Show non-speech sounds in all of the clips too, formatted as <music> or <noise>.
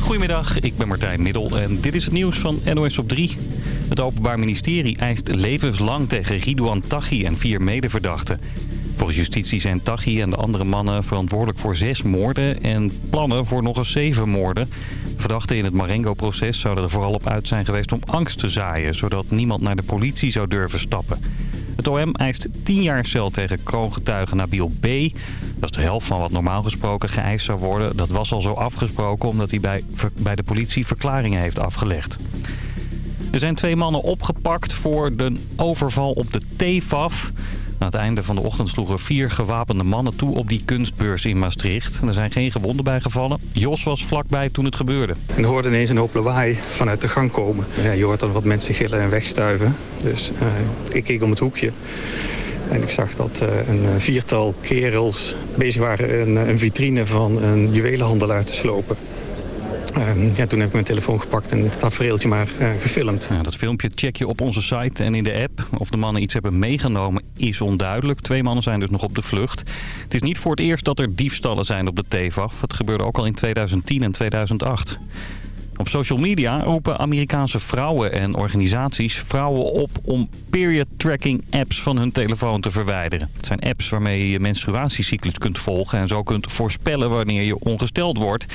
Goedemiddag, ik ben Martijn Middel en dit is het nieuws van NOS op 3. Het Openbaar Ministerie eist levenslang tegen Ridouan Taghi en vier medeverdachten. Volgens justitie zijn Taghi en de andere mannen verantwoordelijk voor zes moorden... en plannen voor nog eens zeven moorden. Verdachten in het Marengo-proces zouden er vooral op uit zijn geweest om angst te zaaien... zodat niemand naar de politie zou durven stappen. Het OM eist 10 jaar cel tegen kroongetuige Nabil B. Dat is de helft van wat normaal gesproken geëist zou worden. Dat was al zo afgesproken omdat hij bij, bij de politie verklaringen heeft afgelegd. Er zijn twee mannen opgepakt voor de overval op de TFAF. Na het einde van de ochtend sloegen vier gewapende mannen toe op die kunstbeurs in Maastricht. Er zijn geen gewonden bijgevallen. Jos was vlakbij toen het gebeurde. En hoorde ineens een hoop lawaai vanuit de gang komen. Ja, je hoort dan wat mensen gillen en wegstuiven. Dus uh, ik keek om het hoekje. En ik zag dat uh, een viertal kerels bezig waren een vitrine van een juwelenhandelaar te slopen. Uh, ja, toen heb ik mijn telefoon gepakt en het tafereeltje maar uh, gefilmd. Ja, dat filmpje check je op onze site en in de app. Of de mannen iets hebben meegenomen is onduidelijk. Twee mannen zijn dus nog op de vlucht. Het is niet voor het eerst dat er diefstallen zijn op de TEVAF. Het gebeurde ook al in 2010 en 2008. Op social media roepen Amerikaanse vrouwen en organisaties vrouwen op om period tracking apps van hun telefoon te verwijderen. Het zijn apps waarmee je je menstruatiecyclus kunt volgen en zo kunt voorspellen wanneer je ongesteld wordt.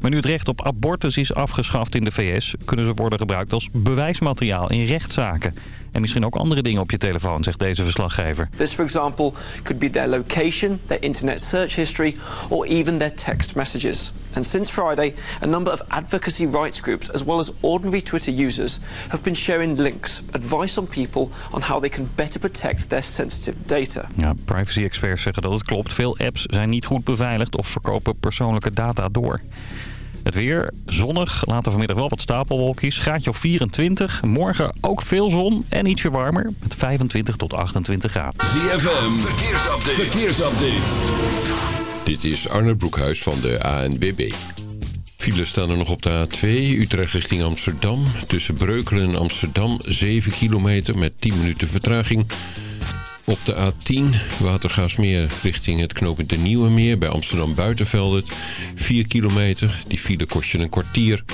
Maar nu het recht op abortus is afgeschaft in de VS, kunnen ze worden gebruikt als bewijsmateriaal in rechtszaken. En misschien ook andere dingen op je telefoon, zegt deze verslaggever. This, for example, could be their location, their internet search history, or even their text messages. And since Friday, a number of advocacy rights groups, as well as ordinary Twitter users, have been sharing links, advice on people on how they can better protect their sensitive data. Ja, privacy-experts zeggen dat het klopt. Veel apps zijn niet goed beveiligd of verkopen persoonlijke data door. Het weer zonnig, later vanmiddag wel wat stapelwolkjes. Graadje of 24. Morgen ook veel zon en ietsje warmer. Met 25 tot 28 graden. ZFM, verkeersupdate. verkeersupdate. Dit is Arne Broekhuis van de ANWB. Files staan er nog op de A2, Utrecht richting Amsterdam. Tussen Breukelen en Amsterdam 7 kilometer met 10 minuten vertraging... Op de A10 Watergaasmeer richting het knooppunt de Nieuwe Meer bij Amsterdam Buitenveldert. 4 kilometer, die file kost je een kwartier.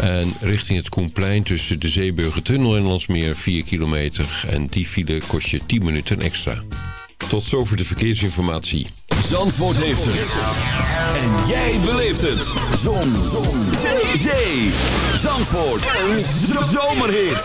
En richting het Koenplein tussen de Zeeburgertunnel en Landsmeer 4 kilometer. En die file kost je 10 minuten extra. Tot zover de verkeersinformatie. Zandvoort heeft het. En jij beleeft het. Zon. Zon. Zee. Zandvoort. Een zomerhit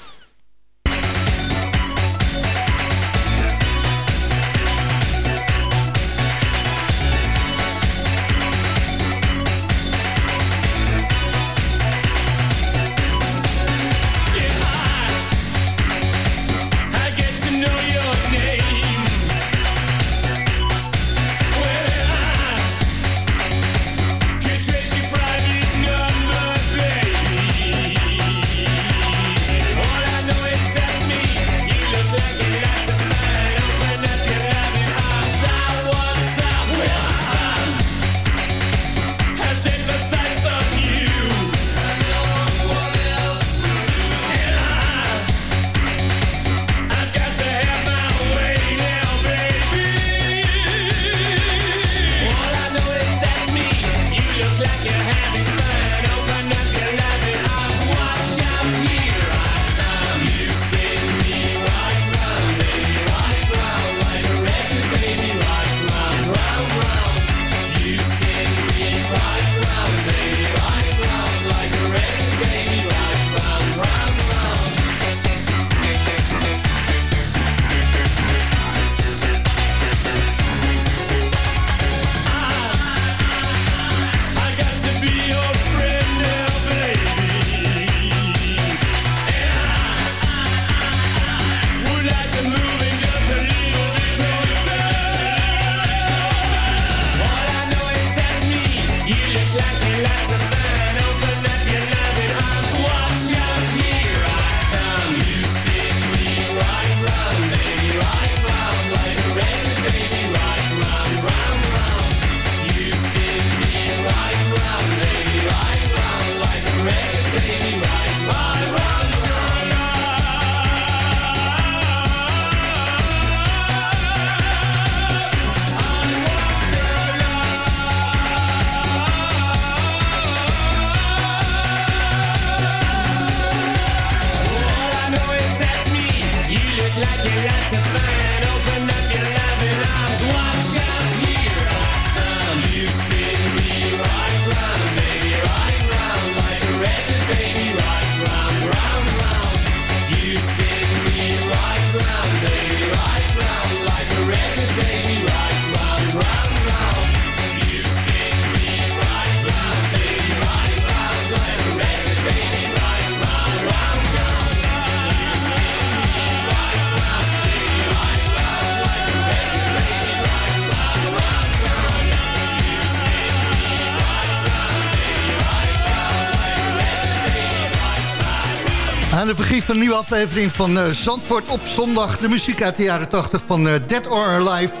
Het begin van een nieuwe aflevering van uh, Zandvoort op zondag. De muziek uit de jaren 80 van uh, Dead or Alive.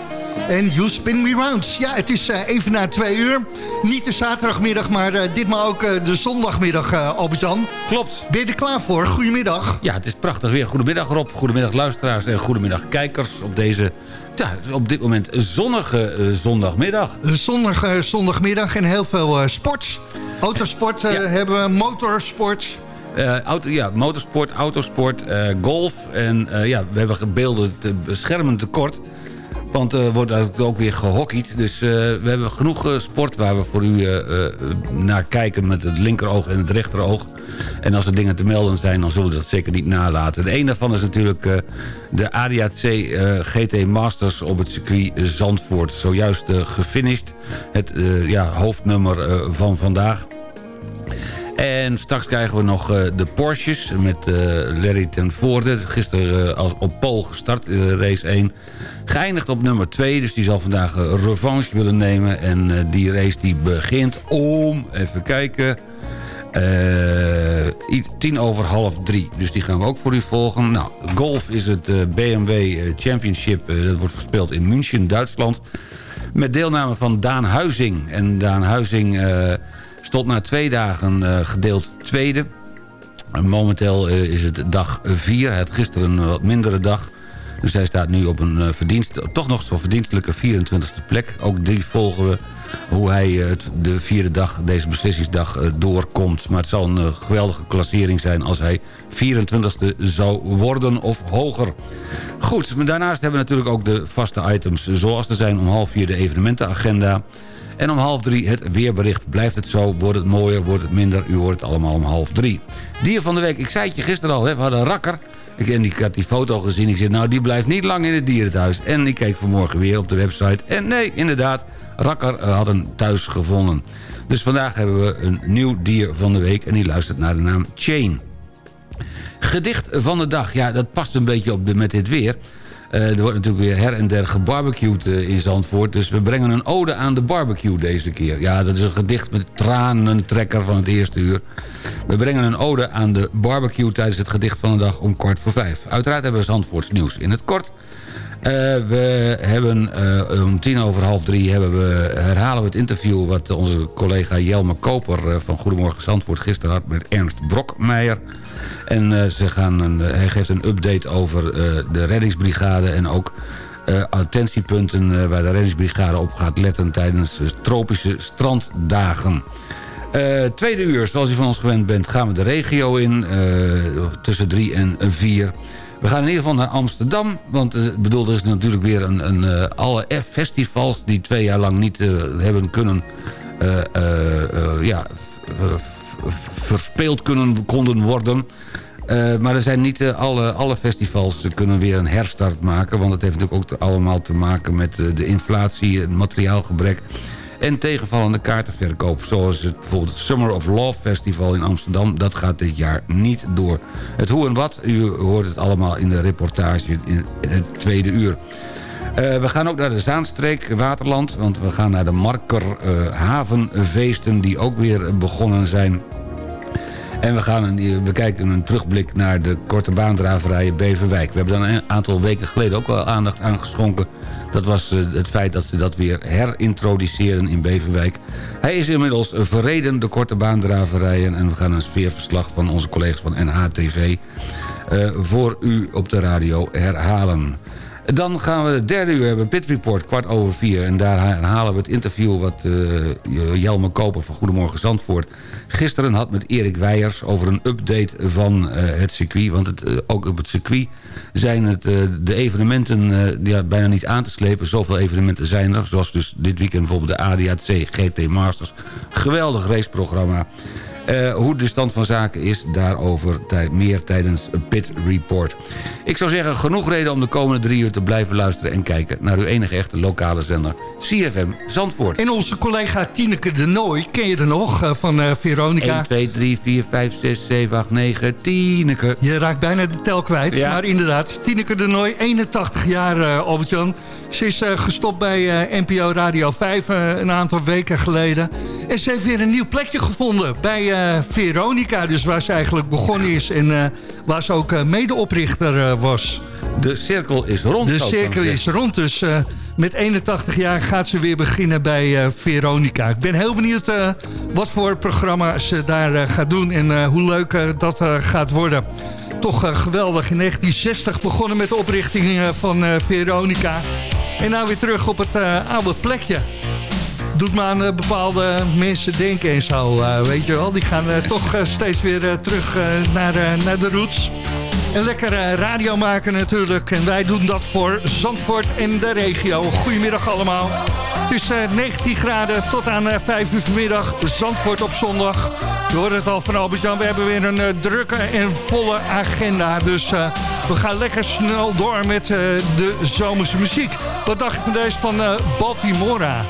En You Spin Me Round. Ja, het is uh, even na twee uur. Niet de zaterdagmiddag, maar ditmaal ook de zondagmiddag, Albert-Jan. Klopt. Ben je er klaar voor? Goedemiddag. Ja, het is prachtig weer. Goedemiddag Rob, goedemiddag luisteraars en goedemiddag kijkers op deze... Ja, op dit moment zonnige zondagmiddag. Zonnige zondagmiddag en heel veel sport. Autosport ja. hebben we, motorsport... Uh, auto, ja, motorsport, autosport, uh, golf. En uh, ja, we hebben beelden te beschermen tekort. Want er wordt ook weer gehockeyd. Dus we hebben genoeg sport waar we voor u naar kijken... met het linkeroog en het rechteroog. En als er dingen te melden zijn, dan zullen we dat zeker niet nalaten. De een daarvan is natuurlijk de ADAC GT Masters op het circuit Zandvoort. Zojuist gefinished. Het ja, hoofdnummer van vandaag. En straks krijgen we nog uh, de Porsches met uh, Larry ten Voorde. Gisteren uh, als op pole gestart, race 1. Geëindigd op nummer 2, dus die zal vandaag revanche willen nemen. En die race die begint om, even kijken... tien over half drie. Dus die gaan we ook voor u volgen. Nou, golf is het BMW Championship. dat wordt gespeeld in München, Duitsland. Met deelname van Daan Huizing. En Daan Huizing Stond na twee dagen uh, gedeeld tweede. Momenteel uh, is het dag 4. Hij had gisteren een wat mindere dag. Dus hij staat nu op een uh, verdienst, toch nog zo verdienstelijke 24e plek. Ook die volgen we hoe hij het de vierde dag, deze beslissingsdag, doorkomt. Maar het zal een geweldige klassering zijn als hij 24e zou worden of hoger. Goed, maar daarnaast hebben we natuurlijk ook de vaste items zoals er zijn om half vier de evenementenagenda... En om half drie het weerbericht. Blijft het zo, wordt het mooier, wordt het minder. U hoort het allemaal om half drie. Dier van de week, ik zei het je gisteren al, hè, we hadden een rakker. Ik, en ik had die foto gezien. Ik zei, nou, die blijft niet lang in het dierenthuis. En ik keek vanmorgen weer op de website. En nee, inderdaad, rakker uh, had een thuis gevonden. Dus vandaag hebben we een nieuw dier van de week. En die luistert naar de naam Chain. Gedicht van de dag. Ja, dat past een beetje op de, met dit weer. Uh, er wordt natuurlijk weer her en der gebarbecued uh, in Zandvoort. Dus we brengen een ode aan de barbecue deze keer. Ja, dat is een gedicht met tranentrekker van het eerste uur. We brengen een ode aan de barbecue tijdens het gedicht van de dag om kwart voor vijf. Uiteraard hebben we Zandvoorts nieuws in het kort. Uh, we hebben om tien over half drie hebben we, herhalen we het interview... wat onze collega Jelme Koper van Goedemorgen Zandvoort gisteren had... met Ernst Brokmeijer. En ze gaan een, hij geeft een update over de reddingsbrigade... en ook attentiepunten waar de reddingsbrigade op gaat letten... tijdens tropische stranddagen. tweede uur, zoals u van ons gewend bent, gaan we de regio in... tussen drie en vier... We gaan in ieder geval naar Amsterdam. Want uh, bedoel, er is natuurlijk weer een, een uh, alle festivals... die twee jaar lang niet uh, hebben kunnen... ja, verspeeld kunnen, konden worden. Maar er zijn niet alle, alle festivals kunnen weer een herstart maken. Want het heeft natuurlijk ook allemaal te maken met de inflatie, het materiaalgebrek... en tegenvallende kaartenverkoop. Zoals het, bijvoorbeeld het Summer of Love Festival in Amsterdam. Dat gaat dit jaar niet door. Het hoe en wat, u hoort het allemaal in de reportage in het tweede uur. we gaan ook naar de Zaanstreek, Waterland. Want we gaan naar de Marker havenfeesten die ook weer begonnen zijn en we, gaan een, we kijken een terugblik naar de korte baandraverijen Beverwijk. We hebben dan een aantal weken geleden ook wel aandacht aan geschonken. Dat was eh, het feit dat ze dat weer herintroduceren in Beverwijk. Hij is inmiddels verreden, de korte baandraverijen. En we gaan een sfeerverslag van onze collega's van NHTV... Eh, voor u op de radio herhalen. Dan gaan we de derde uur hebben, Pit Report, kwart over vier. En daar herhalen we het interview wat uh, Jelme Koper van Goedemorgen Zandvoort gisteren had met Erik Weijers over een update van uh, het circuit. Want het, uh, ook op het circuit zijn het, uh, de evenementen ja, bijna niet aan te slepen. Zoveel evenementen zijn er. Zoals dus dit weekend bijvoorbeeld de ADAC GT Masters. Geweldig raceprogramma. Uh, hoe de stand van zaken is, daarover meer tijdens Pit Report. Ik zou zeggen, genoeg reden om de komende drie uur te blijven luisteren... en kijken naar uw enige echte lokale zender, CFM Zandvoort. En onze collega Tineke de Nooi, ken je er nog, uh, van uh, Veronica? 1, 2, 3, 4, 5, 6, 7, 8, 9, Tineke. Je raakt bijna de tel kwijt, ja. maar inderdaad, Tineke de Nooi, 81 jaar, uh, Albert-Jan... Ze is uh, gestopt bij uh, NPO Radio 5 uh, een aantal weken geleden. En ze heeft weer een nieuw plekje gevonden bij Veronica. Dus waar ze eigenlijk begonnen is en waar ze ook medeoprichter was. De cirkel is rond. De cirkel is rond, dus met 81 jaar gaat ze weer beginnen bij Veronica. Ik ben heel benieuwd wat voor programma ze daar gaat doen en hoe leuk dat gaat worden toch geweldig. In 1960 begonnen met de oprichting van Veronica. En nou weer terug op het oude plekje. Doet me aan bepaalde mensen denken en zo, weet je wel. Die gaan toch steeds weer terug naar, naar de roots. En lekker radio maken natuurlijk. En wij doen dat voor Zandvoort en de regio. Goedemiddag allemaal. Het is 19 graden tot aan 5 uur vanmiddag. Zandvoort op zondag. Je hoort het al van Albert-Jan. We hebben weer een drukke en volle agenda. Dus we gaan lekker snel door met uh, de zomerse muziek. Wat dacht je van deze van Baltimora?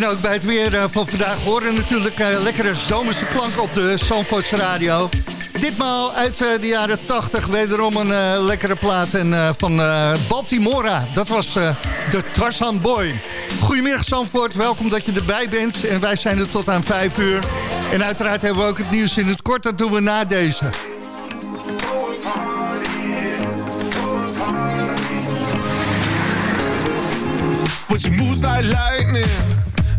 En ook bij het weer eh, van vandaag horen natuurlijk uh, lekkere zomerse klanken op de Zandvoorts Radio. Ditmaal uit de jaren 80 wederom een lekkere plaat en, van Baltimora. Dat was de Tarzan Boy. Goedemiddag Zandvoort, welkom dat je erbij bent. En wij zijn er tot aan 5 uur. En uiteraard hebben we ook het nieuws in het kort. Dat doen we na deze. Like lightning,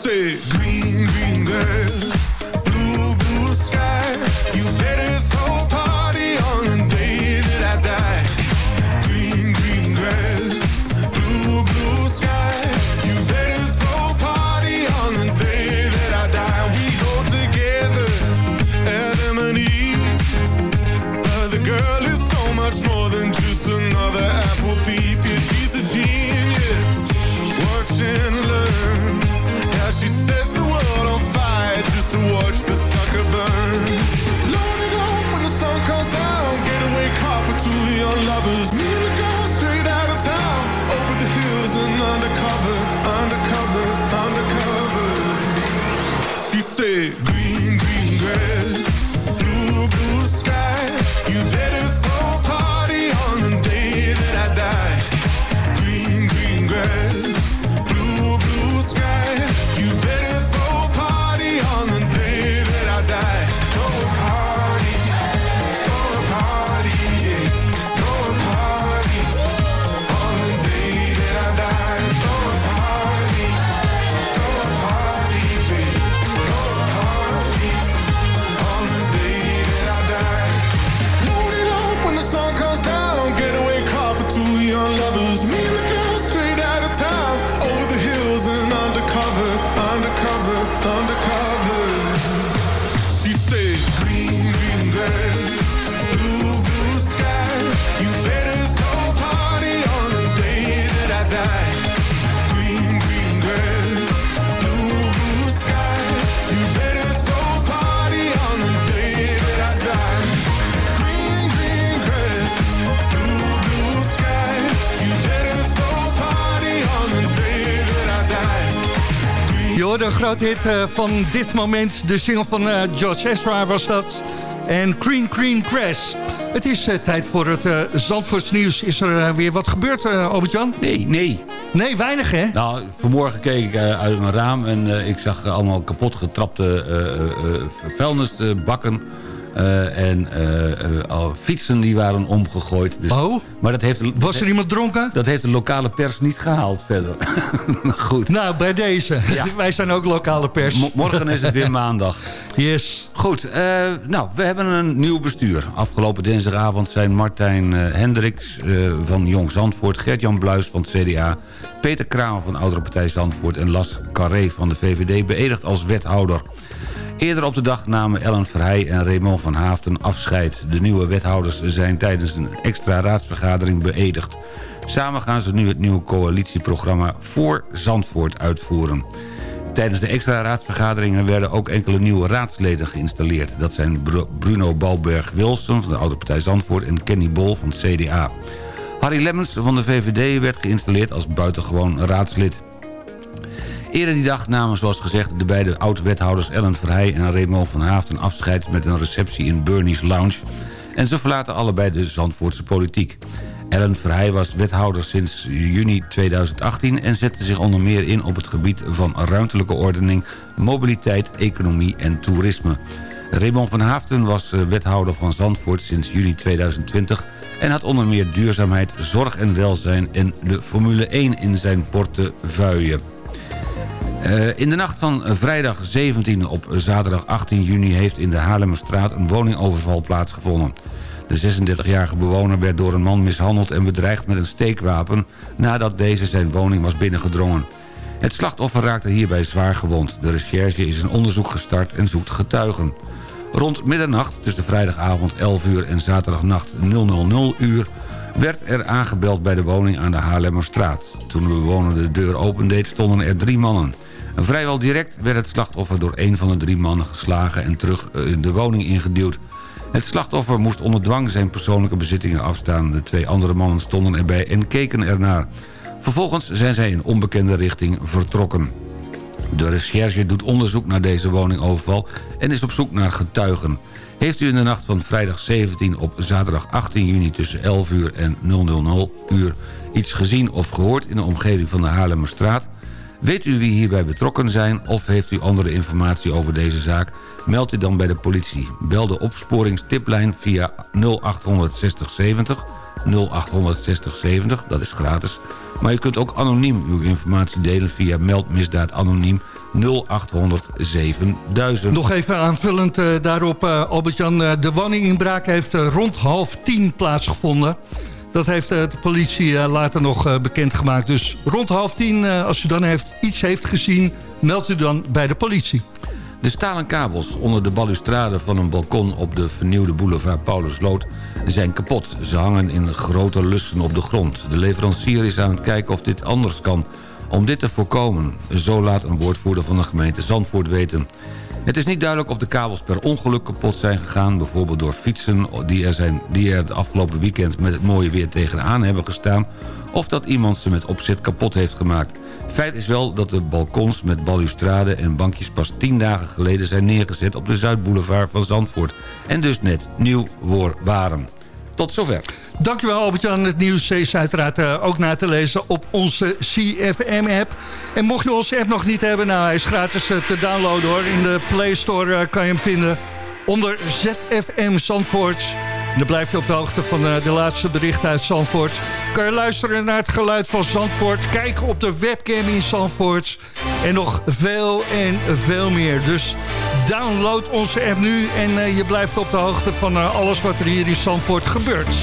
say green, green grass, blue, blue sky. You better wasn't under de grote hit uh, van dit moment. De single van George Ezra was dat. En Green Green Grass. Het is uh, tijd voor het uh, Zandvoorts nieuws. Is er weer wat gebeurd, Albert-Jan? Nee, nee. Nee, weinig hè? Nou, vanmorgen keek ik uit mijn raam en ik zag allemaal kapot getrapte vuilnisbakken en uh, fietsen die waren omgegooid. Dus, oh? Maar dat heeft, Was er iemand dronken? Dat heeft de lokale pers niet gehaald verder. <laughs> Goed. Nou, bij deze. Ja. <laughs> Wij zijn ook lokale pers. Morgen is het weer <laughs> maandag. Yes. Goed, nou, we hebben een nieuw bestuur. Afgelopen dinsdagavond zijn Martijn Hendricks van Jong Zandvoort... Gert-Jan Bluis van het CDA... Peter Kramer van Oudere Partij Zandvoort... en Las Carré van de VVD beëdigd als wethouder. Eerder op de dag namen Ellen Verheij en Raymond van Haafden afscheid. De nieuwe wethouders zijn tijdens een extra raadsvergadering beëdigd. Samen gaan ze nu het nieuwe coalitieprogramma voor Zandvoort uitvoeren. Tijdens de extra raadsvergaderingen werden ook enkele nieuwe raadsleden geïnstalleerd. Dat zijn Bruno Balberg-Wilson van de Oude Partij Zandvoort en Kenny Bol van het CDA. Harry Lemmens van de VVD werd geïnstalleerd als buitengewoon raadslid. Eerder die dag namen zoals gezegd de beide oud-wethouders Ellen Verheij en Raymond van Haafden afscheid met een receptie in Bernie's Lounge. En ze verlaten allebei de Zandvoortse politiek. Ellen Verheij was wethouder sinds juni 2018 en zette zich onder meer in op het gebied van ruimtelijke ordening, mobiliteit, economie en toerisme. Raymond van Haafden was eh, wethouder van Zandvoort sinds juni 2020 en had onder meer duurzaamheid, zorg en welzijn en de Formule 1 in zijn portefeuille. Uh, in de nacht van vrijdag 17 op zaterdag 18 juni... heeft in de Haarlemmerstraat een woningoverval plaatsgevonden. De 36-jarige bewoner werd door een man mishandeld en bedreigd met een steekwapen... nadat deze zijn woning was binnengedrongen. Het slachtoffer raakte hierbij zwaar gewond. De recherche is een onderzoek gestart en zoekt getuigen. Rond middernacht, tussen vrijdagavond 11 uur en zaterdagnacht 000 uur... werd er aangebeld bij de woning aan de Haarlemmerstraat. Toen de bewoner de deur opendeed stonden er drie mannen. Vrijwel direct werd het slachtoffer door een van de drie mannen geslagen... en terug in eh, de woning ingeduwd. Het slachtoffer moest onder dwang zijn persoonlijke bezittingen afstaan. De twee andere mannen stonden erbij en keken ernaar. Vervolgens zijn zij in onbekende richting vertrokken. De recherche doet onderzoek naar deze woningoverval en is op zoek naar getuigen. Heeft u in de nacht van vrijdag 17 op zaterdag 18 juni tussen 11 uur en 000 uur iets gezien of gehoord in de omgeving van de Haarlemmerstraat? Weet u wie hierbij betrokken zijn of heeft u andere informatie over deze zaak? Meld u dan bij de politie. Bel de opsporingstiplijn via 0860 70 0860 70, dat is gratis. Maar u kunt ook anoniem uw informatie delen via meldmisdaad anoniem 0800 7000. Nog even aanvullend uh, daarop, uh, Albert-Jan. Uh, de woninginbraak heeft rond half tien plaatsgevonden. Dat heeft de politie later nog bekendgemaakt. Dus rond half tien, als u dan heeft, iets heeft gezien... meldt u dan bij de politie. De stalen kabels onder de balustrade van een balkon op de vernieuwde boulevard Paulusloot zijn kapot. Ze hangen in grote lussen op de grond. De leverancier is aan het kijken of dit anders kan. Om dit te voorkomen, zo laat een woordvoerder van de gemeente Zandvoort weten. Het is niet duidelijk of de kabels per ongeluk kapot zijn gegaan... bijvoorbeeld door fietsen die er, zijn, die er het afgelopen weekend met het mooie weer tegenaan hebben gestaan... of dat iemand ze met opzet kapot heeft gemaakt. Feit is wel dat de balkons met balustrade en bankjes pas tien dagen geleden zijn neergezet op de Zuidboulevard van Zandvoort. En dus net nieuw waren. Tot zover. Dankjewel Albert-Jan. Het nieuws is uiteraard uh, ook na te lezen op onze CFM-app. En mocht je onze app nog niet hebben, nou hij is gratis uh, te downloaden hoor. In de Play Store uh, kan je hem vinden onder ZFM Zandvoort. En dan blijf je op de hoogte van de laatste berichten uit Zandvoort. Kan je luisteren naar het geluid van Zandvoort. Kijken op de webcam in Zandvoort. En nog veel en veel meer. Dus download onze app nu en je blijft op de hoogte van alles wat er hier in Zandvoort gebeurt.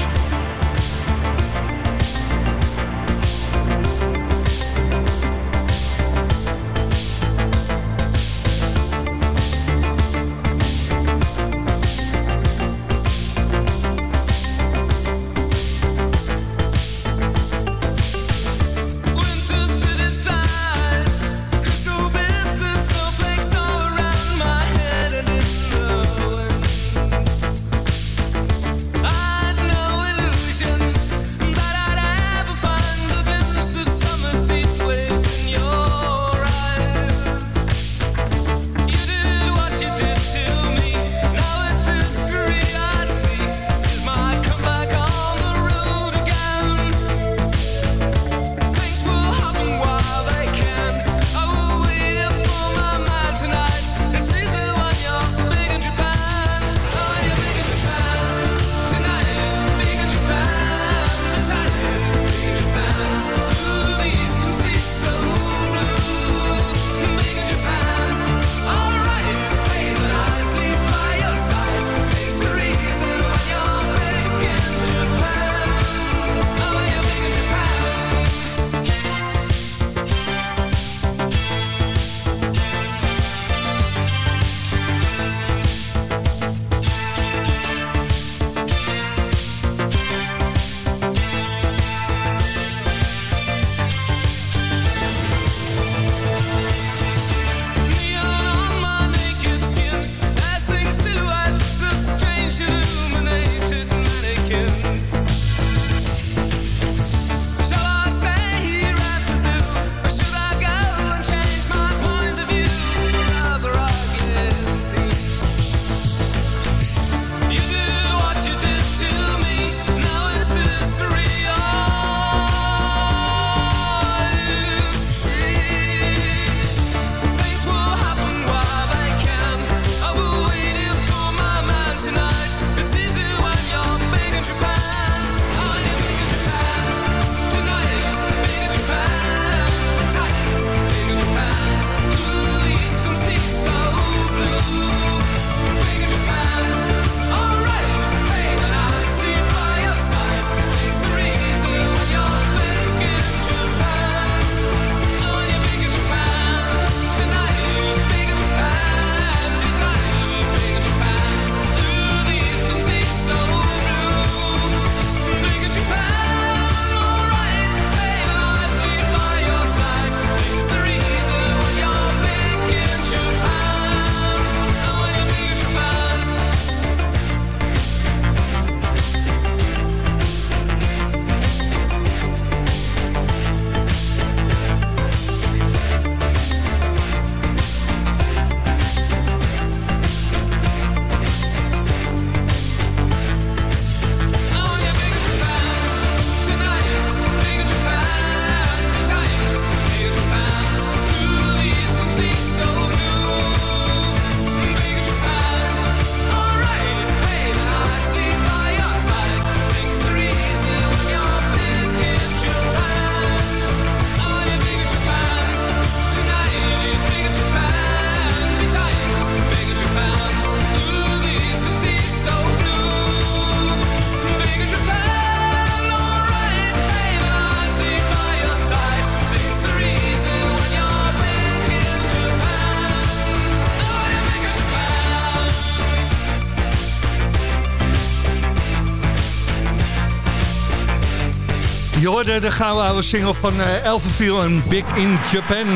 Hoorde de gouden oude single van uh, Elfenfiel en Big in Japan.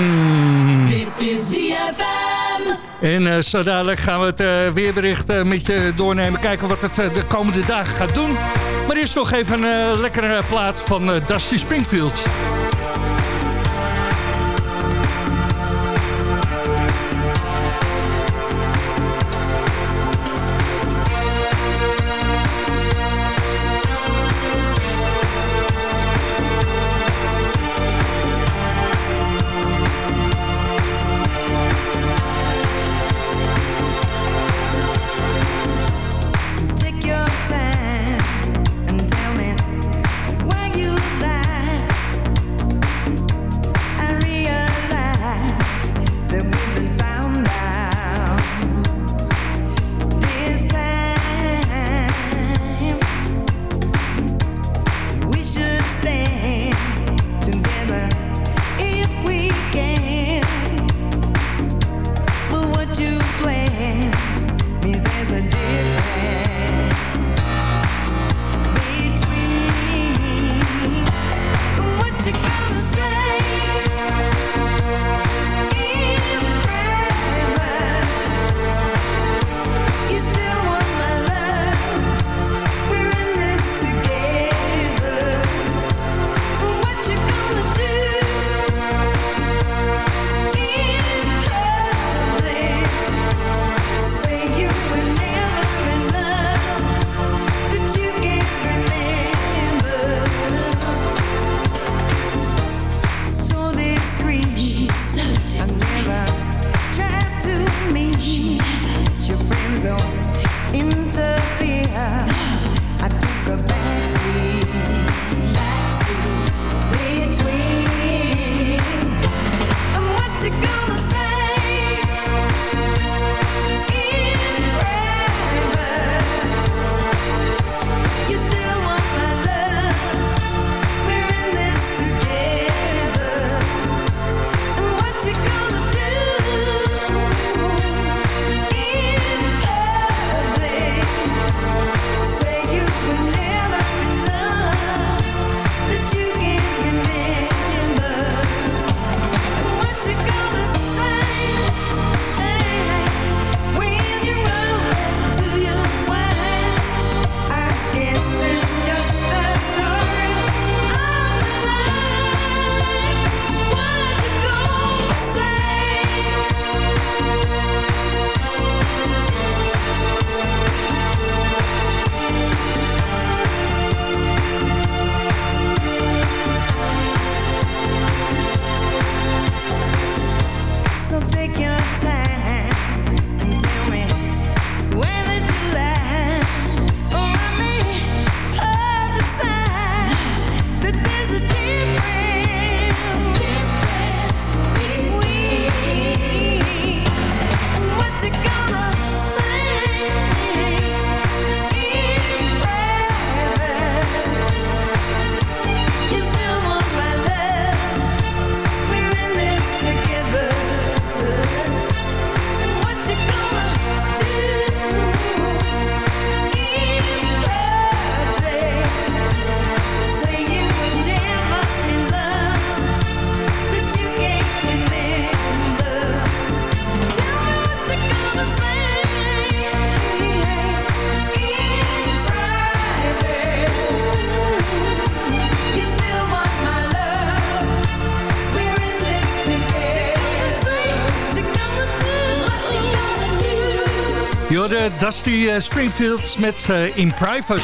Dit is ZFM. En uh, zo dadelijk gaan we het uh, weerbericht met je doornemen. Kijken wat het de komende dagen gaat doen. Maar eerst nog even een lekkere plaat van Dusty Springfield. Dusty uh, Springfields met uh, In Private.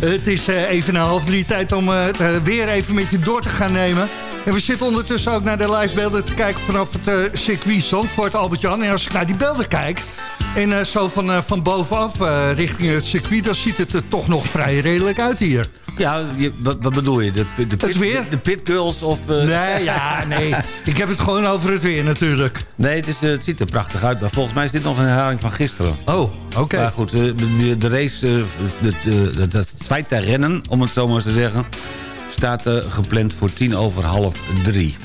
Het is even een half drie tijd om het weer even met je door te gaan nemen. En we zitten ondertussen ook naar de livebeelden te kijken vanaf het circuit Zandvoort, Albert-Jan. En als ik naar die beelden kijk, en zo van, van bovenaf richting het circuit... dan ziet het er toch nog vrij redelijk uit hier. Ja, je, wat, wat, bedoel je? De, de pit, het weer? De pitgirls of... Uh... Nee, <laughs> ja, nee. Ik heb het gewoon over het weer natuurlijk. Nee, het, is, uh, het ziet er prachtig uit. Maar volgens mij is dit nog een herhaling van gisteren. Oh, oké. Okay. Maar goed, de, de, de race, de, tweede rennen, om het zo maar te zeggen... staat gepland voor tien over half drie.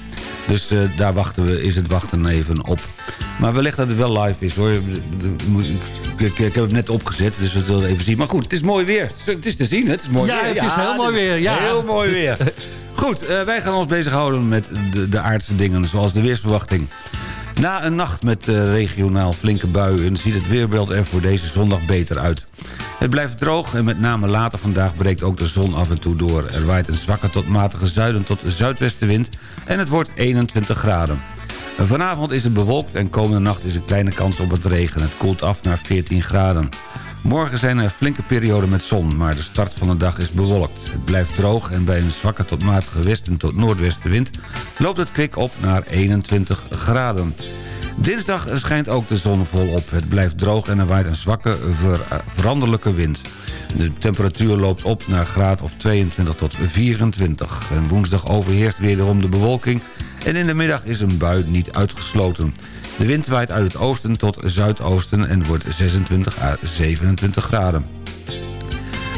Dus daar wachten we, is het wachten even op. Maar wellicht dat het wel live is hoor. Ik, heb het net opgezet, dus we zullen even zien. Maar goed, het is mooi weer. Het is te zien, het is mooi Ja, weer. het is heel mooi weer, ja. Heel mooi weer. <laughs> Goed, eh, wij gaan ons bezighouden met de, de aardse dingen, zoals de weersverwachting. Na een nacht met eh, regionaal flinke buien ziet het weerbeeld er voor deze zondag beter uit. Het blijft droog en met name later vandaag breekt ook de zon af en toe door. Er waait een zwakke tot matige zuiden tot zuidwestenwind en het wordt 21 graden. Vanavond is het bewolkt en komende nacht is een kleine kans op het regen. Het koelt af naar 14 graden. Morgen zijn er flinke perioden met zon, maar de start van de dag is bewolkt. Het blijft droog en bij een zwakke tot matige westen tot noordwestenwind... loopt het kwik op naar 21 graden. Dinsdag schijnt ook de zon volop. Het blijft droog en er waait een zwakke ver veranderlijke wind. De temperatuur loopt op naar graad of 22 tot 24. En woensdag overheerst wederom de bewolking... en in de middag is een bui niet uitgesloten. De wind waait uit het oosten tot zuidoosten en wordt 26 à 27 graden.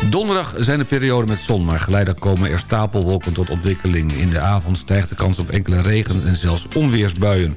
Donderdag zijn er perioden met zon, maar geleidelijk komen er stapelwolken tot ontwikkeling. In de avond stijgt de kans op enkele regen en zelfs onweersbuien.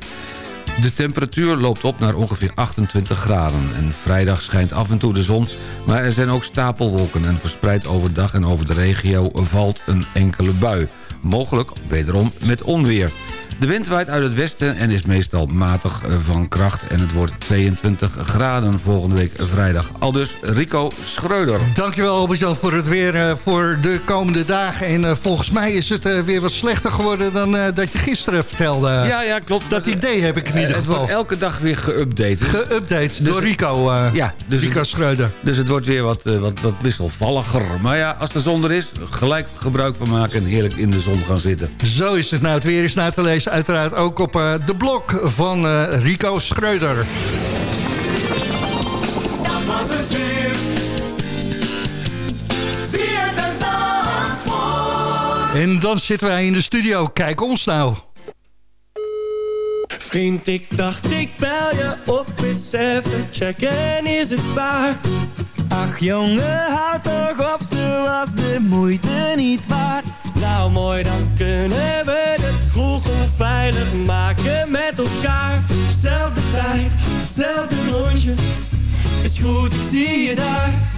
De temperatuur loopt op naar ongeveer 28 graden. En vrijdag schijnt af en toe de zon, maar er zijn ook stapelwolken... en verspreid overdag en over de regio valt een enkele bui. Mogelijk wederom met onweer. De wind waait uit het westen en is meestal matig van kracht... en het wordt 22 graden volgende week vrijdag. Al dus Rico Schreuder. Dankjewel Albert-Jan voor het weer uh, voor de komende dagen. En uh, volgens mij is het weer wat slechter geworden dan dat je gisteren vertelde. Ja, ja, klopt. Dat idee heb ik in ieder het geval. wordt elke dag weer geüpdate. Geüpdate door Rico, ja, dus Rico Schreuder. Dus het wordt weer wat, wat, wat wisselvalliger. Maar ja, als de zon er is, gelijk gebruik van maken... en heerlijk in de zon gaan zitten. Zo is het nou. Het weer is na te lezen uiteraard ook op uh, de blog van uh, Rico Schreuder. Dat was het weer. En dan zitten wij in de studio. Kijk ons nou. Vriend, ik dacht ik bel je op eens even checken, is het waar? Ach jongen, houd toch op, ze was de moeite niet waard. Nou mooi, dan kunnen we de kroeg onveilig maken met elkaar. Zelfde tijd, zelfde rondje, is goed, ik zie je daar.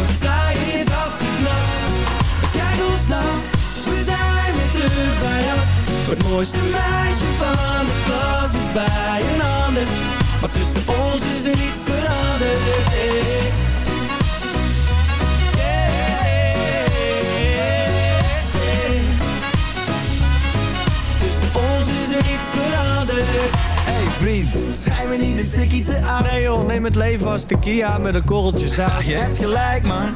Het mooiste meisje van de klas is bij een ander. Maar tussen ons is er niets veranderd. Tussen ons is er niets veranderd. Schijn me niet een tikkie te aan. Nee joh, neem het leven als de Kia met een korreltje zaad. je hebt gelijk man,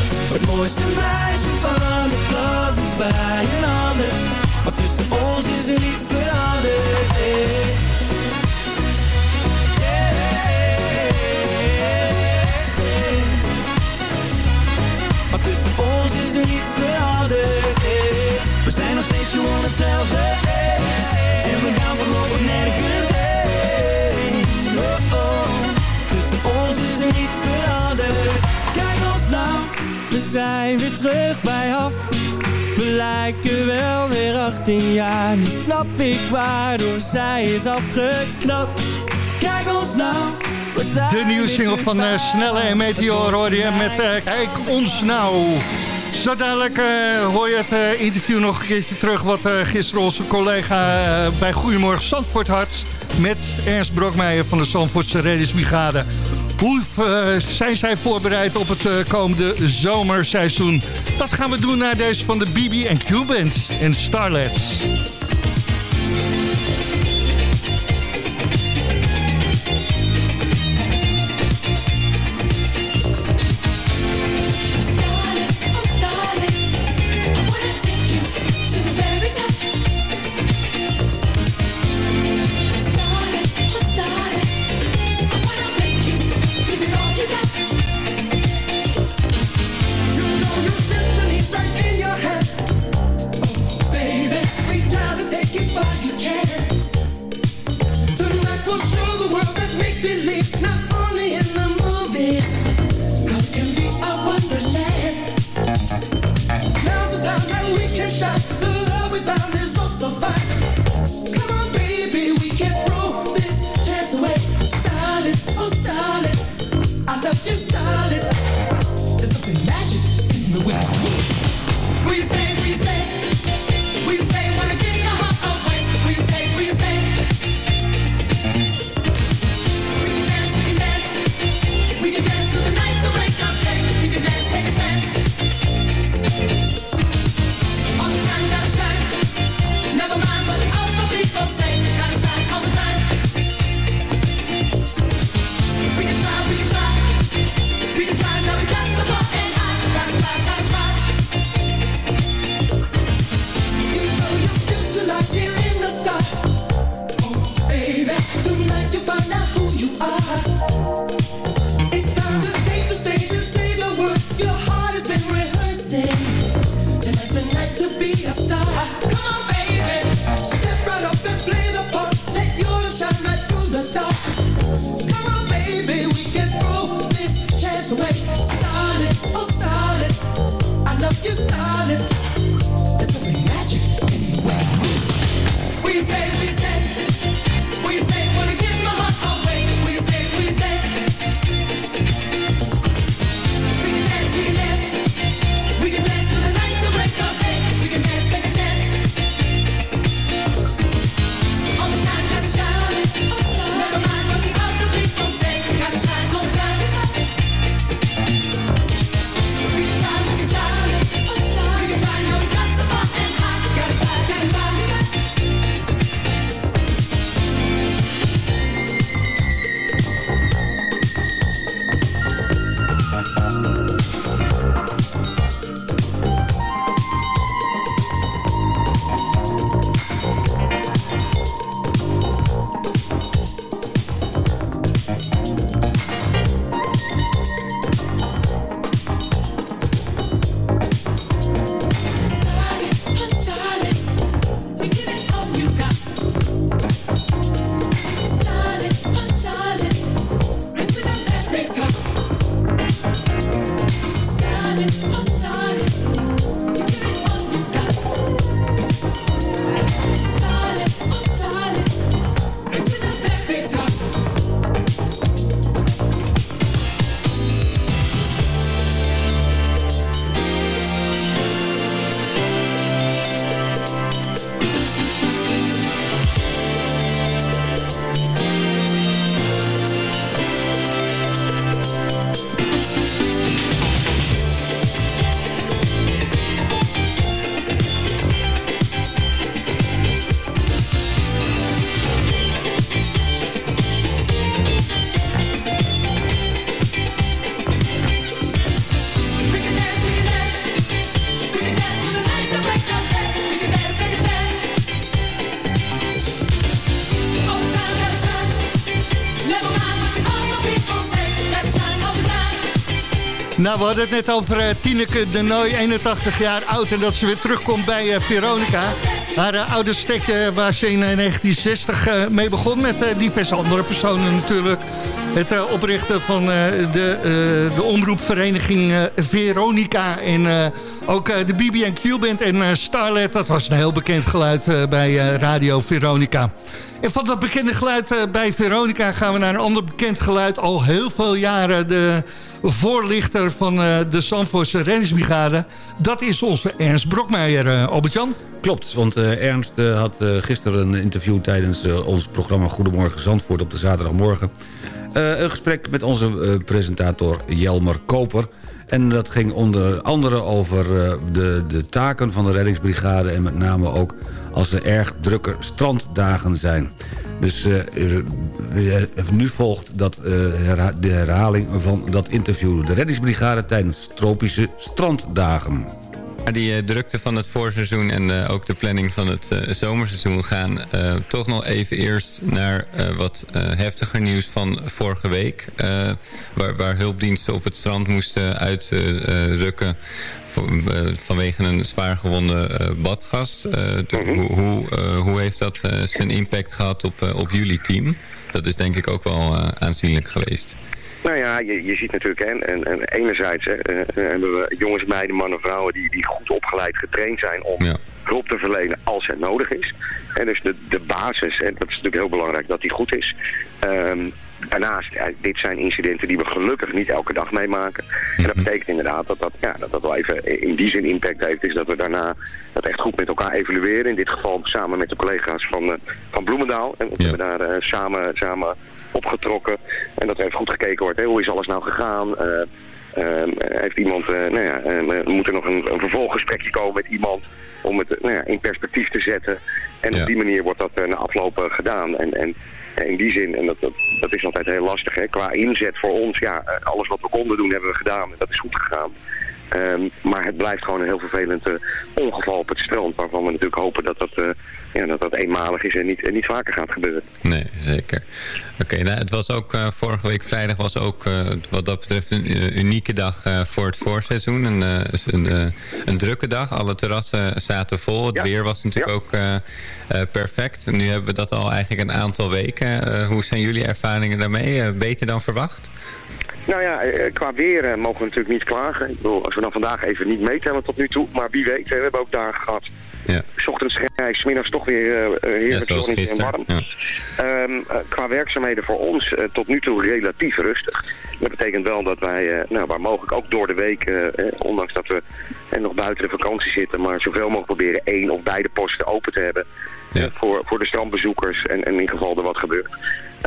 Het mooiste meisje van de klas is bij een ander. Maar tussen ons is er niets veranderd. Zijn weer terug bij af. We lijken wel weer 18 jaar. Nu snap ik waardoor zij is afgeknapt. Kijk ons nou. De nieuwe single van uh, Snelle en Meteor hoor je met uh, Kijk ons nou. Zo dadelijk uh, hoor je het interview nog een keertje terug... wat gisteren onze collega bij Goedemorgen Zandvoort had... met Ernst Brokmeijer van de Zandvoortse Reddingsbrigade. Hoe zijn zij voorbereid op het komende zomerseizoen? Dat gaan we doen naar deze van de BB en Q-Band en Starlets. Nou, we hadden het net over uh, Tineke de Nooi, 81 jaar oud... en dat ze weer terugkomt bij uh, Veronica. Haar uh, oude stek waar ze in 1960 mee begon... met diverse andere personen natuurlijk. Het oprichten van de, de omroepvereniging Veronica... en ook de BB&Q Band en Starlet... dat was een heel bekend geluid bij Radio Veronica. En van dat bekende geluid bij Veronica gaan we naar een ander bekend geluid... al heel veel jaren... de voorlichter van uh, de Zandvoortse reddingsbrigade. Dat is onze Ernst Brokmeijer, uh, Albert-Jan. Klopt, want uh, Ernst had gisteren een interview tijdens ons programma Goedemorgen Zandvoort op de zaterdagmorgen. Eh, een gesprek met onze eh, presentator Jelmer Koper. En dat ging onder andere over eh, de, de taken van de reddingsbrigade... en met name ook als er erg drukke stranddagen zijn. Dus nu volgt dat, de herhaling van dat interview. De reddingsbrigade tijdens tropische stranddagen. Die uh, drukte van het voorseizoen en uh, ook de planning van het uh, zomerseizoen gaan toch nog even eerst naar wat heftiger nieuws van vorige week. Waar, waar, hulpdiensten op het strand moesten uitrukken vanwege een zwaar gewonde badgast. Mhm. hoe, hoe heeft dat zijn impact gehad op, op jullie team? Dat is denk ik ook wel aanzienlijk geweest. Nou ja, je, je ziet natuurlijk, hè, en, en enerzijds hè, uh, hebben we jongens, meiden, mannen, vrouwen die, die goed opgeleid, getraind zijn om hulp te verlenen als het nodig is. En dus de, de basis, en dat is natuurlijk heel belangrijk dat die goed is. Um, daarnaast, ja, dit zijn incidenten die we gelukkig niet elke dag meemaken. En dat mhm. betekent inderdaad dat dat, ja, dat dat wel even in die zin impact heeft. Is dat we daarna dat echt goed met elkaar evalueren. In dit geval samen met de collega's van, uh, van Bloemendaal. En we hebben daar uh, samen, samen opgetrokken. En dat er even goed gekeken wordt, hè, hoe is alles nou gegaan? Uh, heeft iemand, uh, nou ja, moet er nog een, een, vervolggesprekje komen met iemand om het nou ja, in perspectief te zetten. En op die manier wordt dat na aflopen gedaan. En, en in die zin, en dat, dat, dat, is altijd heel lastig, hè, qua inzet voor ons, ja, alles wat we konden doen hebben we gedaan en dat is goed gegaan. Um, maar het blijft gewoon een heel vervelend uh, ongeval op het strand. Waarvan we natuurlijk hopen dat dat, uh, ja, dat, dat eenmalig is en niet, en niet vaker gaat gebeuren. Nee, zeker. Oké, nou, het was ook uh, vorige week vrijdag was ook wat dat betreft een unieke dag voor het voorseizoen. Een, een, een, drukke dag. Alle terrassen zaten vol. Het weer was natuurlijk ook perfect. Nu hebben we dat al eigenlijk een aantal weken. hoe zijn jullie ervaringen daarmee? beter dan verwacht? Nou ja, eh, qua weer eh, mogen we natuurlijk niet klagen. Ik bedoel, als we dan vandaag even niet meetellen tot nu toe. Maar wie weet, we hebben ook dagen gehad. Ja. S ochtends grijs, middags toch weer uh, heerlijk ja, zonnig en warm. Ja. Um, qua werkzaamheden voor ons tot nu toe relatief rustig. Dat betekent wel dat wij, nou, waar mogelijk ook door de week, ondanks dat we nog buiten de vakantie zitten, maar zoveel mogelijk proberen één of beide posten open te hebben. voor, voor de strandbezoekers en, en in geval er wat gebeurt.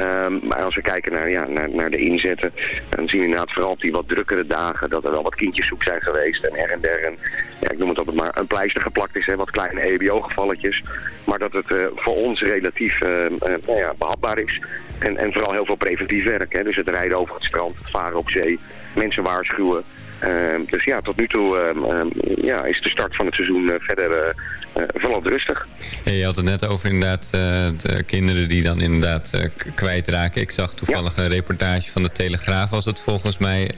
Um, maar als we kijken naar, ja, naar, naar de inzetten, dan zien we inderdaad vooral op die wat drukkere dagen dat er wel wat kindjeszoek zijn geweest en er en der. En, ja, ik noem het altijd maar een pleister geplakt is, hè, wat kleine EBO-gevalletjes. Maar dat het uh, voor ons relatief uh, ja, behapbaar is. En, en vooral heel veel preventief werk. Hè. Dus het rijden over het strand, het varen op zee, mensen waarschuwen. Ehm, dus ja, tot nu toe ehm, ja, is de start van het seizoen verder uh, vooral rustig. je had het net over inderdaad uh, de kinderen die dan inderdaad uh, kwijtraken. Ik zag toevallig een reportage van de Telegraaf was het volgens mij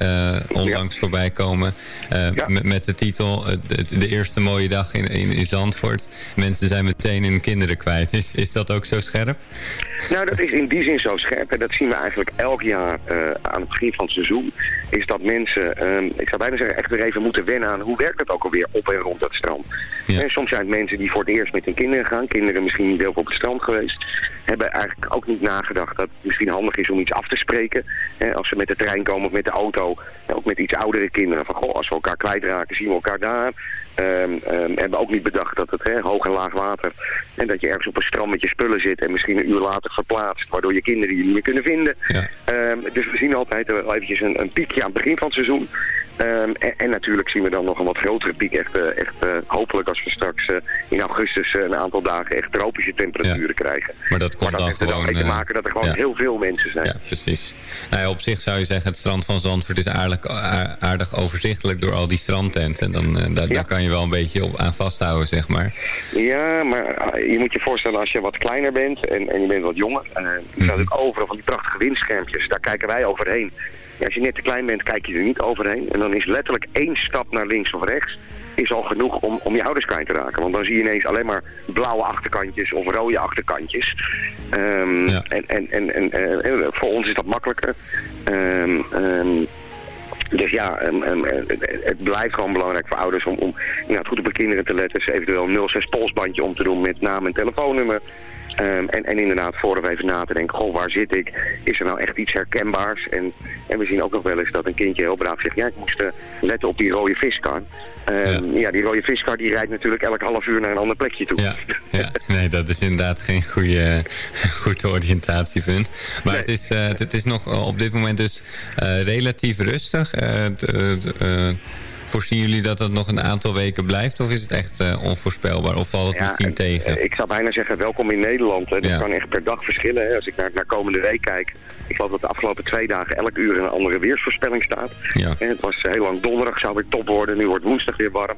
onlangs ja. voorbij komen. Ja. Met de titel de, de, eerste mooie dag in, in, in, Zandvoort. Mensen zijn meteen hun kinderen kwijt. Is, is dat ook zo scherp? Nou, dat is in die zin zo scherp. En dat zien we eigenlijk elk jaar aan het begin van het seizoen. Is dat mensen, ehm, ik zou bijna zeggen, echt weer even moeten wennen aan hoe werkt het ook alweer op en rond het strand. En soms zijn het mensen die voor het eerst met hun kinderen gaan, kinderen misschien niet heel veel op het strand geweest, hebben eigenlijk ook niet nagedacht dat het misschien handig is om iets af te spreken. Hè, als ze met de trein komen of met de auto, ook met iets oudere kinderen. Van goh, als we elkaar kwijtraken, zien we elkaar daar. Um, um, hebben ook niet bedacht dat het hè, hoog en laag water... en dat je ergens op een strand met je spullen zit... en misschien een uur later verplaatst... waardoor je kinderen je niet meer kunnen vinden. Ja. Um, dus we zien altijd wel eventjes een, een piekje aan het begin van het seizoen. Um, en, en, natuurlijk zien we dan nog een wat grotere piek. Echt, uh, echt uh, hopelijk als we straks uh, in augustus een aantal dagen echt tropische temperaturen ja. krijgen. Maar dat komt maar dat dan gewoon... te maken dat er gewoon ja. heel veel mensen zijn. Ja, precies. Nou ja, op zich zou je zeggen, het strand van Zandvoort is aardig, aardig overzichtelijk door al die strandtenten. Dan, daar, daar kan je wel een beetje op, aan vasthouden, zeg maar. Ja, maar je moet je voorstellen als je wat kleiner bent en, en je bent wat jonger. Uh, mm -hmm. overal van die prachtige windschermpjes, daar kijken wij overheen. Als je net te klein bent, kijk je er niet overheen. En dan is letterlijk één stap naar links of rechts is al genoeg om, om je ouders kwijt te raken. Want dan zie je ineens alleen maar blauwe achterkantjes of rode achterkantjes. Um, ja. En, en, en, en uh, voor ons is dat makkelijker. Um, um, dus ja, um, het blijft gewoon belangrijk voor ouders om, om nou, goed op de kinderen te letten. Ze eventueel een 06 polsbandje om te doen met naam en telefoonnummer. Ehm, en, en inderdaad, vooraf even na te denken, goh, waar zit ik? Is er nou echt iets herkenbaars? En, en we zien ook nog wel eens dat een kindje heel braaf zegt, ja, ik moest uh, letten op die rode viskar. Um, ja. die rode viskar die rijdt natuurlijk elk half uur naar een ander plekje toe. Ja, ja. nee, dat is inderdaad geen goede, <laughs> goede oriëntatiepunt. Maar nee. het, is, uh, het is nog op dit moment dus uh, relatief rustig. Voorzien jullie dat het nog een aantal weken blijft? Of is het echt uh, onvoorspelbaar? Of valt het ja, misschien tegen? Ik zou bijna zeggen, welkom in Nederland. Dat ja. kan echt per dag verschillen. Hè. Als ik naar, naar komende week kijk. Ik geloof dat de afgelopen twee dagen elk uur een andere weersvoorspelling staat. Ja. En het was heel lang donderdag, zou weer top worden. Nu wordt woensdag weer warm.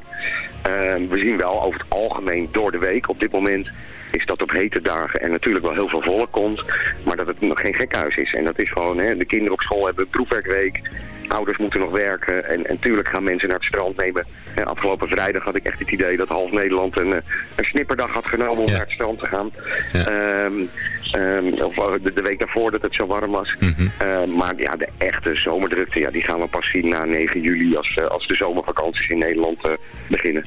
Uh, we zien wel over het algemeen door de week op dit moment is dat op hete dagen er natuurlijk wel heel veel volk komt, maar dat het nog geen gekhuis is. En dat is gewoon, hè, de kinderen op school hebben proefwerkweek, ouders moeten nog werken. En, en tuurlijk gaan mensen naar het strand nemen. En afgelopen vrijdag had ik echt het idee dat half Nederland een, een snipperdag had genomen om ja. naar het strand te gaan. Ja. Um, um, of de, de, week daarvoor dat het zo warm was. Mm -hmm. uh, maar ja, de echte zomerdrukte, ja, die gaan we pas zien na 9 juli als, als de zomervakanties in Nederland uh, beginnen.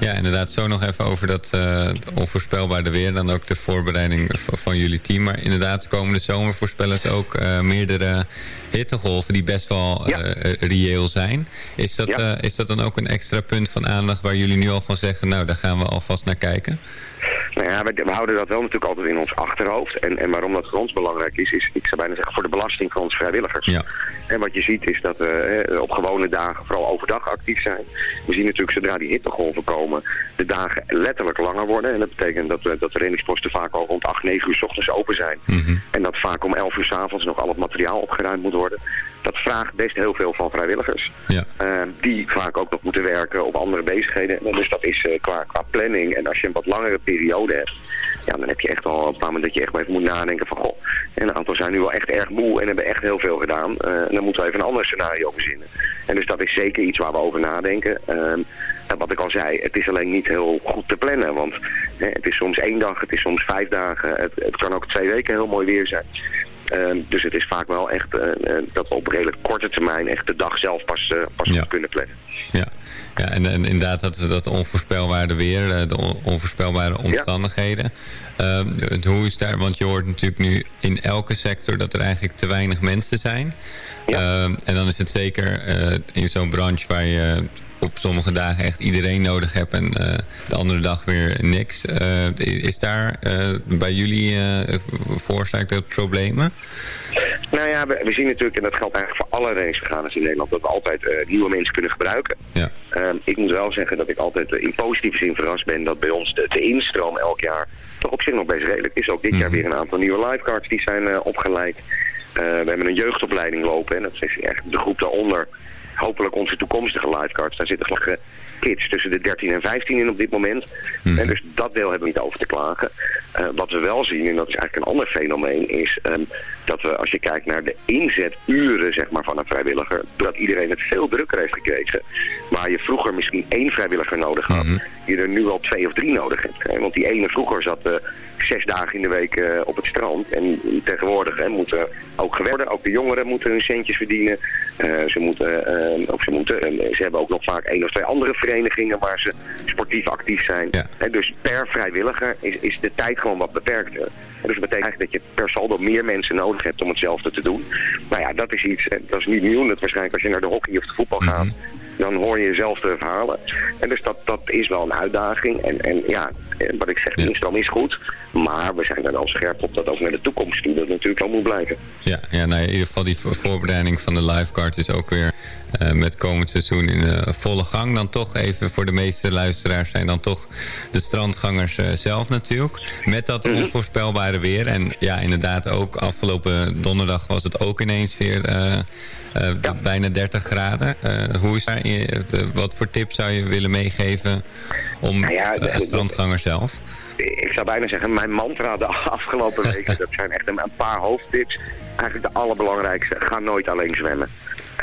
Ja, inderdaad. Zo nog even over dat uh, onvoorspelbare weer. Dan ook de voorbereiding van, jullie team. Maar inderdaad de zomervoorspellers ook meerdere hittegolven die best wel ja. uh, reëel zijn. Is dat, ja. uh, is dat dan ook een extra punt van aandacht waar jullie nu al van zeggen... nou, daar gaan we alvast naar kijken? Nou ja, we, houden dat wel natuurlijk altijd in ons achterhoofd. En, en waarom dat voor ons belangrijk is, is, ik zou bijna zeggen, voor de belasting van ons vrijwilligers. Ja. En wat je ziet is dat we eh, op gewone dagen vooral overdag actief zijn. We zien natuurlijk zodra die hittegolven komen, de dagen letterlijk langer worden. En dat betekent dat, we, dat de trainingsposten vaak al rond 8, 9 uur s ochtends open zijn. Mm -hmm. En dat vaak om 11 uur s avonds nog al het materiaal opgeruimd moet worden. Dat vraagt best heel veel van vrijwilligers. Ja. Uh, die vaak ook nog moeten werken op andere bezigheden. En dus dat is uh, qua, qua planning. En als je een wat langere periode hebt, ja, dan heb je echt al een paar moment dat je echt maar even moet nadenken van, goh, en een aantal zijn nu wel echt erg moe en hebben echt heel veel gedaan. Uh, dan moeten we even een ander scenario verzinnen. En dus dat is zeker iets waar we over nadenken. Uh, en wat ik al zei, het is alleen niet heel goed te plannen, want hè, het is soms één dag, het is soms vijf dagen, het, het kan ook twee weken heel mooi weer zijn. Uh, dus het is vaak wel echt uh, dat we op redelijk korte termijn echt de dag zelf pas, uh, pas ja. kunnen plannen. Ja. Ja, en, en inderdaad dat, dat onvoorspelbare weer, de on, onvoorspelbare omstandigheden. Ja. Uh, hoe is daar, want je hoort natuurlijk nu in elke sector dat er eigenlijk te weinig mensen zijn. Ja. Uh, en dan is het zeker uh, in zo'n branche waar je op sommige dagen echt iedereen nodig hebt en uh, de andere dag weer niks. Uh, is daar uh, bij jullie veroorzaakt dat problemen? Nou ja, we, we, zien natuurlijk, en dat geldt eigenlijk voor alle racevergaders in Nederland, dat we altijd nieuwe mensen kunnen gebruiken. Ja. ik moet wel zeggen dat ik altijd in positieve zin verrast ben dat bij ons de, de instroom elk jaar toch op zich nog best redelijk is. Ook dit mm jaar weer een aantal nieuwe lifeguards die zijn opgeleid. we hebben een jeugdopleiding lopen en dat is echt de groep daaronder hopelijk onze toekomstige lifeguards. Daar zitten kids tussen de 13 en 15 in op dit moment. Mhm. Mm. En dus dat deel hebben we niet over te klagen. Uh, wat we wel zien, en dat is eigenlijk een ander fenomeen, is um, dat we als je kijkt naar de inzeturen zeg maar, van een vrijwilliger, dat iedereen het veel drukker heeft gekregen. Waar je vroeger misschien één vrijwilliger nodig had, Mhm. je er nu al twee of drie nodig hebt. Hè? Want die ene vroeger zat uh, zes dagen in de week uh, op het strand. En tegenwoordig hè, moeten ook gewerkt worden. Ook de jongeren moeten hun centjes verdienen. Uh, ze, moeten, uh, ook ze, moeten, ze hebben ook nog vaak één of twee andere verenigingen waar ze sportief actief zijn. Ja. En dus per vrijwilliger is, is de tijd gewoon wat beperkter. En dus dat betekent eigenlijk dat je per saldo meer mensen nodig hebt om hetzelfde te doen. Nou ja, dat is iets, dat is niet nieuw. Dat waarschijnlijk als je naar de hockey of de voetbal Mhm. gaat, dan hoor je dezelfde verhalen. En dus dat, dat is wel een uitdaging. En, en ja, wat ik zeg, instroom is goed. Maar we zijn er wel scherp op dat ook naar de toekomst toe dat natuurlijk wel moet blijven. Ja, ja nou, in ieder geval die voorbereiding van de lifeguard is ook weer uh, met komend seizoen in uh, volle gang. Dan toch even voor de meeste luisteraars zijn dan toch de strandgangers uh, zelf natuurlijk. Met dat Mhm. onvoorspelbare weer. En ja, inderdaad ook afgelopen donderdag was het ook ineens weer... Ja. bijna 30 graden. Hoe is daar, wat voor tips zou je willen meegeven om Nou ja, de- strandganger zelf? Ik zou bijna zeggen, mijn mantra de <laughs> afgelopen weken, dat zijn echt een, een paar hoofdtips. Eigenlijk de allerbelangrijkste, ga nooit alleen zwemmen.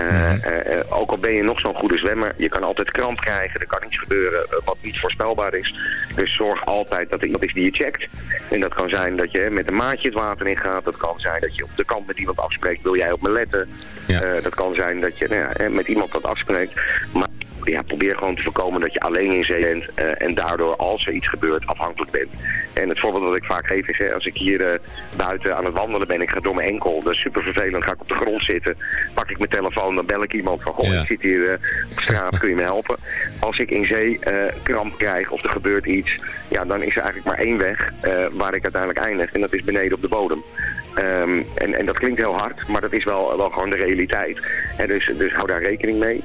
Uh, uh, uh, ook al ben je nog zo'n goede zwemmer, je kan altijd kramp krijgen, er kan iets gebeuren wat niet voorspelbaar is. Dus zorg altijd dat er iemand is die je checkt. En dat kan zijn dat je met een maatje het water in gaat, dat kan zijn dat je op de kant met iemand afspreekt, wil jij op me letten. Ja. Uh, dat kan zijn dat je nou ja, met iemand wat afspreekt. Maar ja, probeer gewoon te voorkomen dat je alleen in zee bent eh, en daardoor als er iets gebeurt afhankelijk bent. En het voorbeeld dat ik vaak geef is, hè, als ik hier uh, buiten aan het wandelen ben, ik ga door mijn enkel, dat is super vervelend, ga ik op de grond zitten, pak ik mijn telefoon, dan bel ik iemand van, goh, ik zit hier uh, op straat, kun je me helpen? Als ik in zee kramp krijg of er gebeurt iets, ja, dan is er eigenlijk maar één weg waar ik uiteindelijk eindig en dat is beneden op de bodem. Um, en, en dat klinkt heel hard, maar dat is wel, wel gewoon de realiteit. En dus, dus hou daar rekening mee.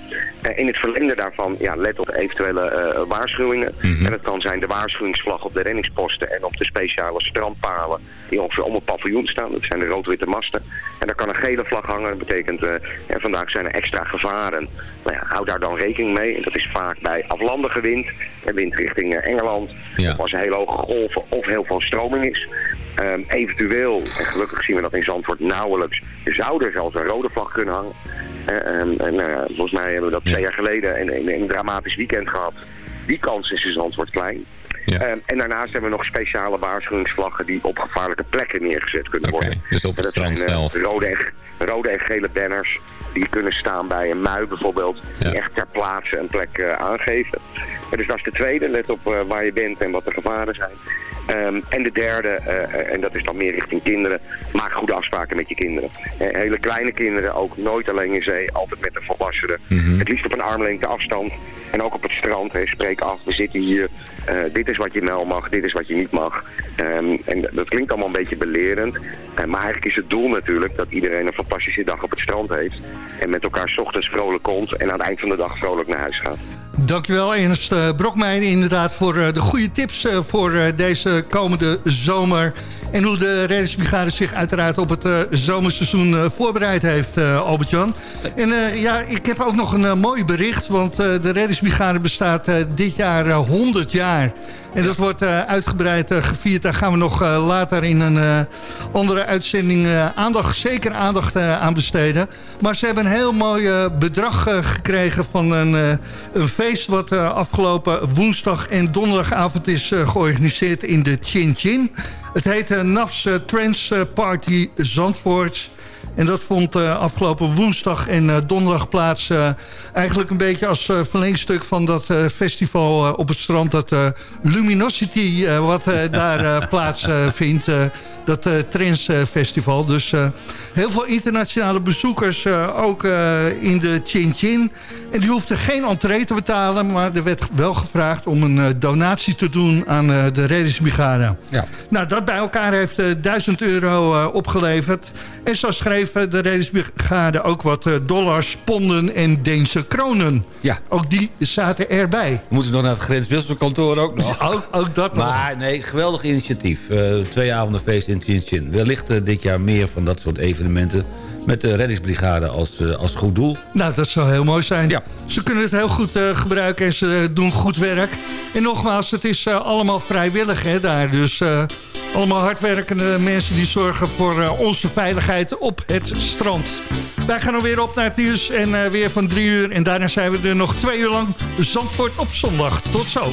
In het verlengde daarvan, ja, let op eventuele uh, waarschuwingen. En dat kan zijn de waarschuwingsvlag op de renningsposten en op de speciale strandpalen die ongeveer om een paviljoen staan. Dat zijn de rood-witte masten. En daar kan een gele vlag hangen. Dat betekent, uh, ja, vandaag zijn er extra gevaren. Nou ja, hou daar dan rekening mee. En dat is vaak bij aflandige wind en wind richting Engeland. Ja. Of als er hele hoge golven of heel veel stroming is. Um, eventueel, en gelukkig zien we dat in Zandvoort nauwelijks, zou er zelfs een rode vlag kunnen hangen. En uh, volgens mij hebben we dat twee jaar geleden in, in, in, een dramatisch weekend gehad. Die kans is in Zandvoort klein. Ja. Um, en daarnaast hebben we nog speciale waarschuwingsvlaggen die op gevaarlijke plekken neergezet kunnen okay, worden. Dus op het strand zijn, zelf. Rode en, rode en gele banners die kunnen staan bij een mui bijvoorbeeld, die echt ter plaatse een plek uh, aangeven. En dus dat is de tweede, let op uh, waar je bent en wat de gevaren zijn. Um, en de derde, uh, en dat is dan meer richting kinderen, maak goede afspraken met je kinderen. Uh, hele kleine kinderen, ook nooit alleen in zee, altijd met een volwassene. Mm -hmm. Het liefst op een armlengte afstand. En ook op het strand, he, spreek af, we zitten hier, uh, dit is wat je wel mag, dit is wat je niet mag. Um, en dat klinkt allemaal een beetje belerend. Uh, maar eigenlijk is het doel natuurlijk dat iedereen een fantastische dag op het strand heeft. En met elkaar 's ochtends vrolijk komt en aan het eind van de dag vrolijk naar huis gaat. Dankjewel Ernst uh, inderdaad voor uh, de goede tips uh, voor deze komende zomer. En hoe de reddingsbrigade zich uiteraard op het zomerseizoen voorbereid heeft, Albert-Jan. En ja, ik heb ook nog een mooi bericht, want de reddingsbrigade bestaat dit jaar 100 jaar. En dat wordt uh, uitgebreid uh, gevierd. Daar gaan we nog uh, later in een andere uitzending aandacht, zeker aandacht aan besteden. Maar ze hebben een heel mooi bedrag gekregen van een, een feest... wat afgelopen woensdag en donderdagavond is georganiseerd in de Chin Chin. Het heet NAFS Trans Party Zandvoort... En dat vond uh, afgelopen woensdag en uh, donderdag plaats... Uh, eigenlijk een beetje als verlengstuk van dat festival op het strand... dat Luminosity wat daar plaatsvindt dat uh, Trends uh, Festival. Dus uh, heel veel internationale bezoekers ook in de Chin Chin. En die hoefden geen entree te betalen, maar er werd wel gevraagd om een donatie te doen aan de reddingsbrigade. Ja. Nou, dat bij elkaar heeft 1000 euro opgeleverd. En zo schreef de reddingsbrigade ook wat dollars, ponden en Deense kronen. Ja. Ook die zaten erbij. We moeten nog naar het grenswisselkantoor ook nog. <laughs> Ook dat nog. Maar nee, geweldig initiatief. twee avonden feest in Chin Chin. Wellicht uh, dit jaar meer van dat soort evenementen met de reddingsbrigade als, uh, als goed doel. Nou, dat zou heel mooi zijn. Ja. Ze kunnen het heel goed uh, gebruiken en ze doen goed werk. En nogmaals, het is allemaal vrijwillig hè, daar. Dus allemaal hardwerkende mensen die zorgen voor onze veiligheid op het strand. Wij gaan weer op naar het nieuws en weer van drie uur. En daarna zijn we er nog twee uur lang. Zandvoort op zondag. Tot zo.